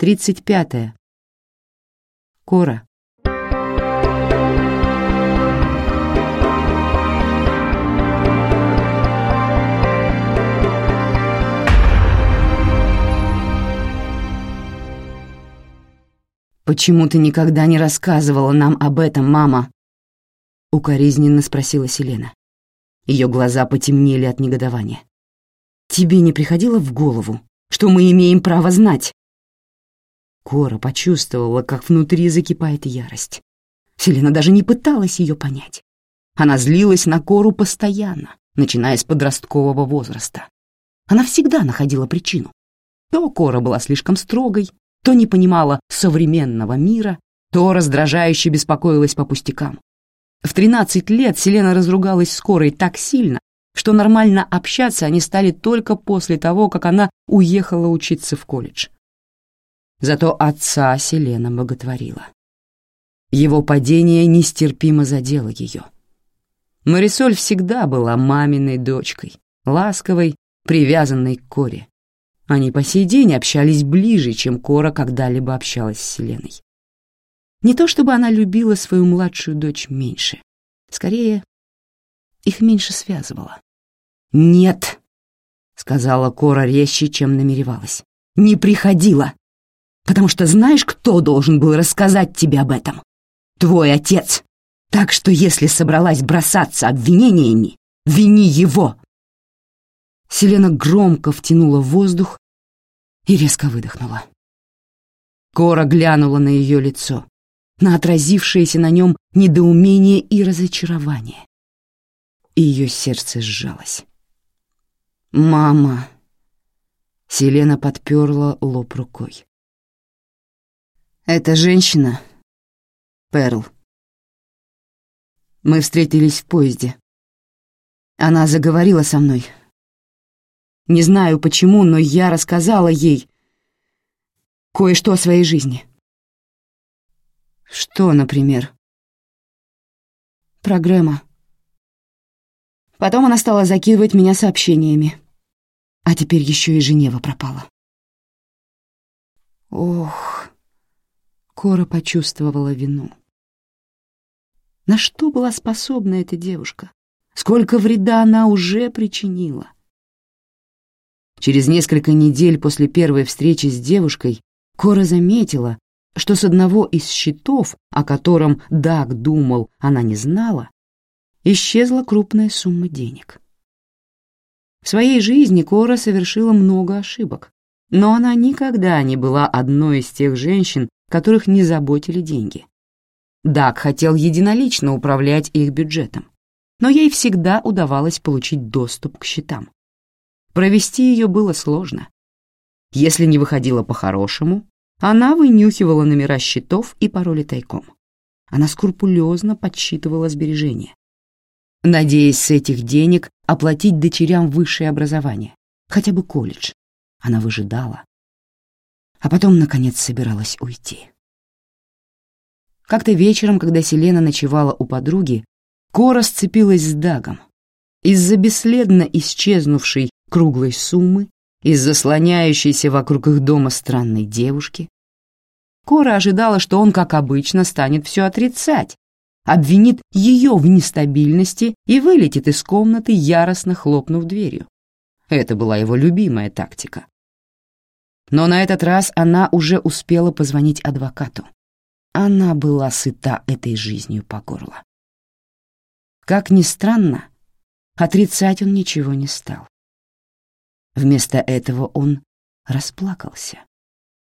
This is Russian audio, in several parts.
Тридцать пятое. Кора. «Почему ты никогда не рассказывала нам об этом, мама?» — укоризненно спросила Селена. Ее глаза потемнели от негодования. «Тебе не приходило в голову, что мы имеем право знать?» Кора почувствовала, как внутри закипает ярость. Селена даже не пыталась ее понять. Она злилась на Кору постоянно, начиная с подросткового возраста. Она всегда находила причину. То Кора была слишком строгой, то не понимала современного мира, то раздражающе беспокоилась по пустякам. В 13 лет Селена разругалась с Корой так сильно, что нормально общаться они стали только после того, как она уехала учиться в колледж. Зато отца Селена боготворила. Его падение нестерпимо задело ее. Марисоль всегда была маминой дочкой, ласковой, привязанной к Коре. Они по сей день общались ближе, чем Кора когда-либо общалась с Селеной. Не то чтобы она любила свою младшую дочь меньше. Скорее, их меньше связывало. «Нет», — сказала Кора резче, чем намеревалась. «Не приходила. Потому что знаешь, кто должен был рассказать тебе об этом? Твой отец. Так что если собралась бросаться обвинениями, вини его». Селена громко втянула воздух и резко выдохнула. Кора глянула на ее лицо, на отразившееся на нем недоумение и разочарование. И ее сердце сжалось. «Мама!» Селена подперла лоб рукой. «Эта женщина — Перл. Мы встретились в поезде. Она заговорила со мной, не знаю почему, но я рассказала ей кое-что о своей жизни. Что, например? Про Грэма. Потом она стала закидывать меня сообщениями. А теперь еще и Женева пропала. Ох, Кора почувствовала вину. На что была способна эта девушка? Сколько вреда она уже причинила? Через несколько недель после первой встречи с девушкой Кора заметила, что с одного из счетов, о котором Даг думал, она не знала, исчезла крупная сумма денег. В своей жизни Кора совершила много ошибок, но она никогда не была одной из тех женщин, которых не заботили деньги. Даг хотел единолично управлять их бюджетом, но ей всегда удавалось получить доступ к счетам. Провести ее было сложно. Если не выходило по-хорошему, она вынюхивала номера счетов и пароли тайком. Она скрупулезно подсчитывала сбережения, надеясь с этих денег оплатить дочерям высшее образование, хотя бы колледж. Она выжидала, а потом, наконец, собиралась уйти. Как-то вечером, когда Селена ночевала у подруги, Кора сцепилась с Дагом. Из-за бесследно исчезнувшей круглой суммы, из заслоняющейся вокруг их дома странной девушки. Кора ожидала, что он, как обычно, станет все отрицать, обвинит ее в нестабильности и вылетит из комнаты, яростно хлопнув дверью. Это была его любимая тактика. Но на этот раз она уже успела позвонить адвокату. Она была сыта этой жизнью по горло. Как ни странно, отрицать он ничего не стал. Вместо этого он расплакался.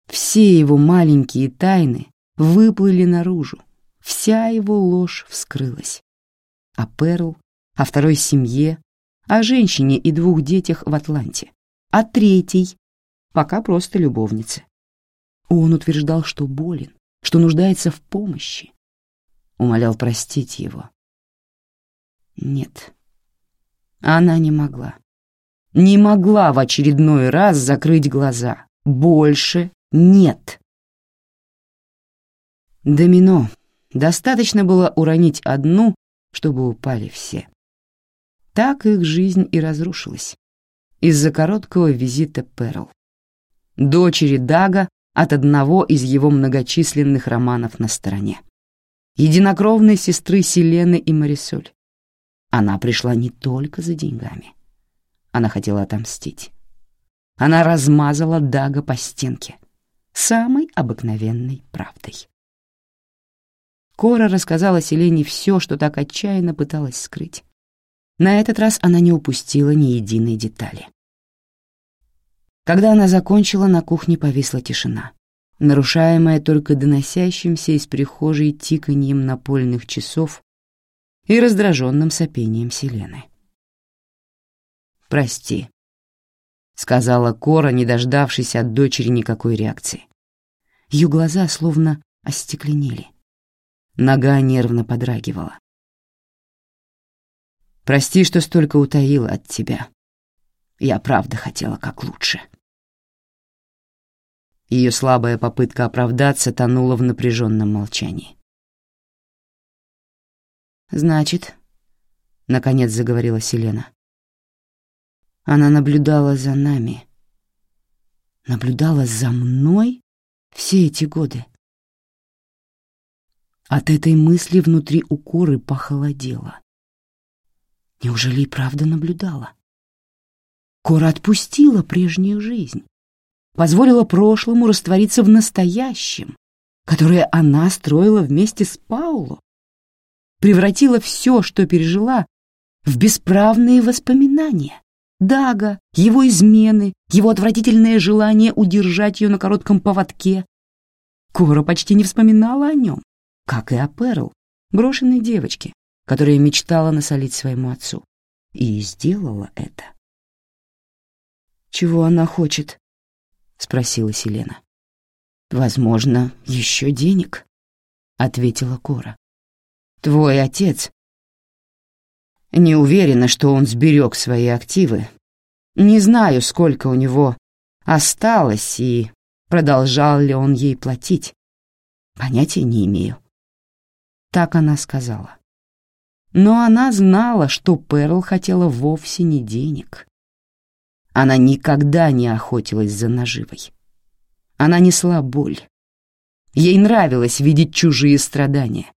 Все его маленькие тайны выплыли наружу, вся его ложь вскрылась. О Перл, о второй семье, о женщине и двух детях в Атланте, о третьей, пока просто любовнице. Он утверждал, что болен, что нуждается в помощи. Умолял простить его. Нет, она не могла не могла в очередной раз закрыть глаза. Больше нет. Домино. Достаточно было уронить одну, чтобы упали все. Так их жизнь и разрушилась. Из-за короткого визита Перл. Дочери Дага от одного из его многочисленных романов на стороне. Единокровной сестры Селены и Марисоль. Она пришла не только за деньгами. Она хотела отомстить. Она размазала Дага по стенке самой обыкновенной правдой. Кора рассказала Селене все, что так отчаянно пыталась скрыть. На этот раз она не упустила ни единой детали. Когда она закончила, на кухне повисла тишина, нарушаемая только доносящимся из прихожей тиканьем напольных часов и раздраженным сопением Селены. «Прости», — сказала Кора, не дождавшись от дочери никакой реакции. Ее глаза словно остекленели. Нога нервно подрагивала. «Прости, что столько утаила от тебя. Я правда хотела как лучше». Ее слабая попытка оправдаться тонула в напряженном молчании. «Значит», — наконец заговорила Селена, — «она наблюдала за нами. Наблюдала за мной все эти годы». От этой мысли внутри у Коры похолодело. Неужели и правда наблюдала? Кора отпустила прежнюю жизнь позволила прошлому раствориться в настоящем, которое она строила вместе с Пауло, превратила все, что пережила, в бесправные воспоминания. Дага, его измены, его отвратительное желание удержать ее на коротком поводке. Кора почти не вспоминала о нем, как и о Перл, брошенной девочке, которая мечтала насолить своему отцу. И сделала это. Чего она хочет? — спросила Селена. «Возможно, еще денег», — ответила Кора. «Твой отец...» «Не уверена, что он сберег свои активы. Не знаю, сколько у него осталось и продолжал ли он ей платить. Понятия не имею». Так она сказала. Но она знала, что Перл хотела вовсе не денег. Она никогда не охотилась за наживой. Она несла боль. Ей нравилось видеть чужие страдания.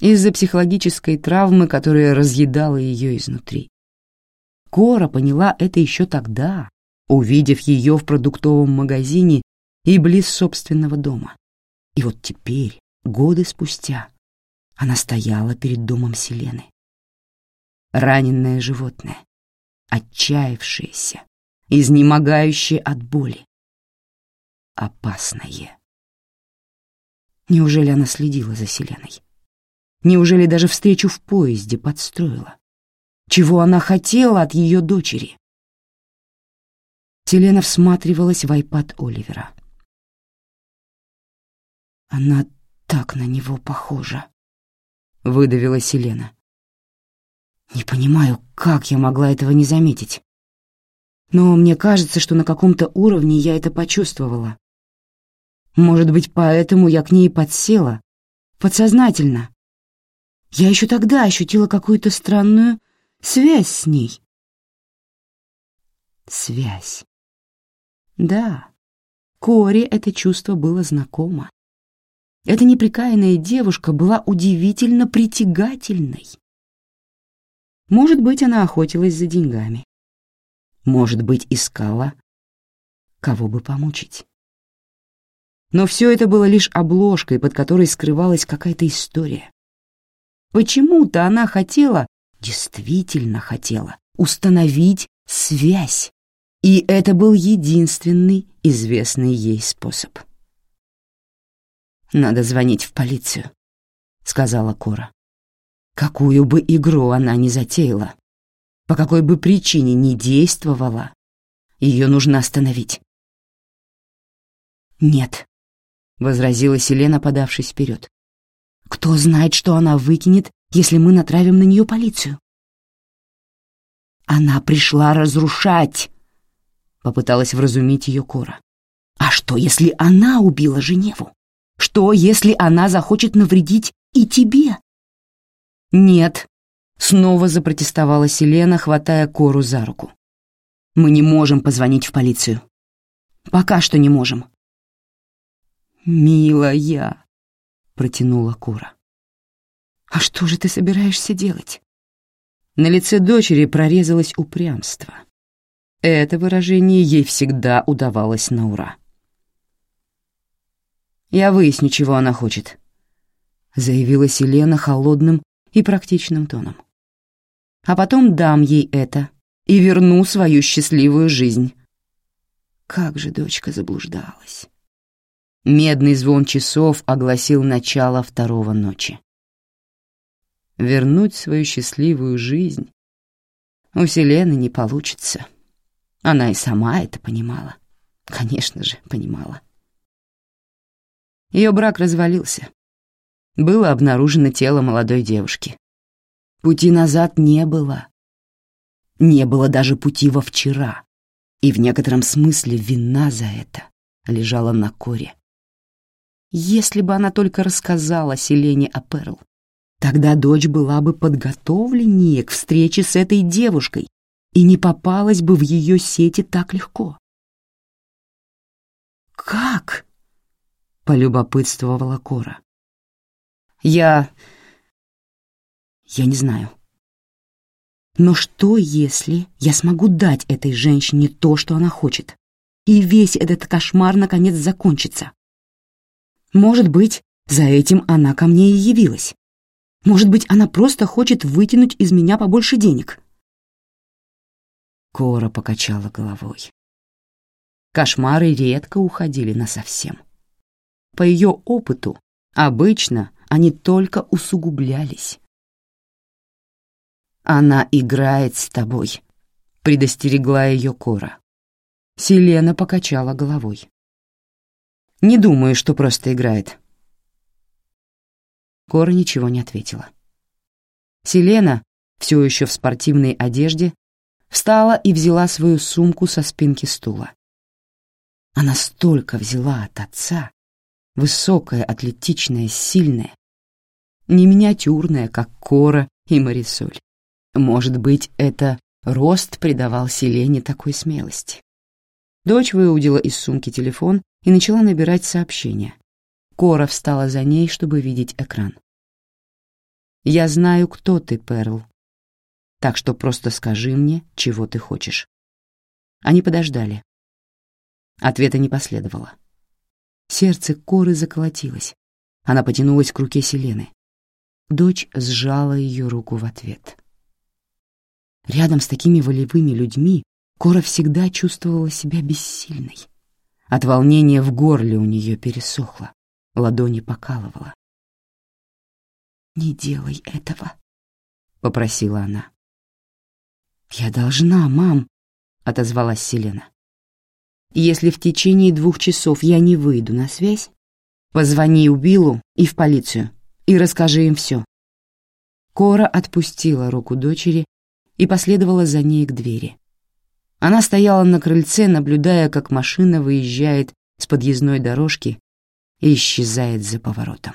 Из-за психологической травмы, которая разъедала ее изнутри. Кора поняла это еще тогда, увидев ее в продуктовом магазине и близ собственного дома. И вот теперь, годы спустя, она стояла перед домом Селены. Раненное животное, отчаявшееся, изнемогающее от боли. Опасное. Неужели она следила за Селеной? Неужели даже встречу в поезде подстроила? Чего она хотела от ее дочери? Селена всматривалась в айпад Оливера. «Она так на него похожа», — выдавила Селена. Не понимаю, как я могла этого не заметить. Но мне кажется, что на каком-то уровне я это почувствовала. Может быть, поэтому я к ней подсела, подсознательно. Я еще тогда ощутила какую-то странную связь с ней. Связь. Да, Коре это чувство было знакомо. Эта неприкаянная девушка была удивительно притягательной. Может быть, она охотилась за деньгами. Может быть, искала, кого бы помучить. Но все это было лишь обложкой, под которой скрывалась какая-то история. Почему-то она хотела, действительно хотела, установить связь. И это был единственный известный ей способ. «Надо звонить в полицию», — сказала Кора. Какую бы игру она ни затеяла, по какой бы причине ни действовала, ее нужно остановить. «Нет», — возразила Селена, подавшись вперед. «Кто знает, что она выкинет, если мы натравим на нее полицию?» «Она пришла разрушать», — попыталась вразумить ее Кора. «А что, если она убила Женеву? Что, если она захочет навредить и тебе?» «Нет», — снова запротестовала Селена, хватая Кору за руку. «Мы не можем позвонить в полицию. Пока что не можем. «Милая», — протянула Кора. «А что же ты собираешься делать?» На лице дочери прорезалось упрямство. Это выражение ей всегда удавалось на ура. «Я выясню, чего она хочет», — заявила Селена холодным и практичным тоном. «А потом дам ей это и верну свою счастливую жизнь». Как же дочка заблуждалась. Медный звон часов огласил начало второго ночи. Вернуть свою счастливую жизнь у Селены не получится. Она и сама это понимала. Конечно же, понимала. Ее брак развалился. Было обнаружено тело молодой девушки. Пути назад не было. Не было даже пути во вчера. И в некотором смысле вина за это лежала на коре. Если бы она только рассказала Селене о Перл, тогда дочь была бы подготовленнее к встрече с этой девушкой и не попалась бы в ее сети так легко. «Как?» — полюбопытствовала Кора. «Я... я не знаю. Но что, если я смогу дать этой женщине то, что она хочет, и весь этот кошмар наконец закончится?» Может быть, за этим она ко мне и явилась. Может быть, она просто хочет вытянуть из меня побольше денег. Кора покачала головой. Кошмары редко уходили насовсем. По ее опыту, обычно они только усугублялись. «Она играет с тобой», — предостерегла ее Кора. Селена покачала головой. Не думаю, что просто играет». Кора ничего не ответила. Селена, все еще в спортивной одежде, встала и взяла свою сумку со спинки стула. Она столько взяла от отца, высокая, атлетичная, сильная, не миниатюрная, как Кора и Марисоль. Может быть, это рост придавал Селене такой смелости. Дочь выудила из сумки телефон и начала набирать сообщение. Кора встала за ней, чтобы видеть экран. «Я знаю, кто ты, Перл. Так что просто скажи мне, чего ты хочешь». Они подождали. Ответа не последовало. Сердце Коры заколотилось. Она потянулась к руке Селены. Дочь сжала ее руку в ответ. Рядом с такими волевыми людьми Кора всегда чувствовала себя бессильной. От волнения в горле у нее пересохло, ладони покалывало. «Не делай этого», — попросила она. «Я должна, мам», — отозвалась Селена. «Если в течение двух часов я не выйду на связь, позвони Убилу и в полицию и расскажи им все». Кора отпустила руку дочери и последовала за ней к двери. Она стояла на крыльце, наблюдая, как машина выезжает с подъездной дорожки и исчезает за поворотом.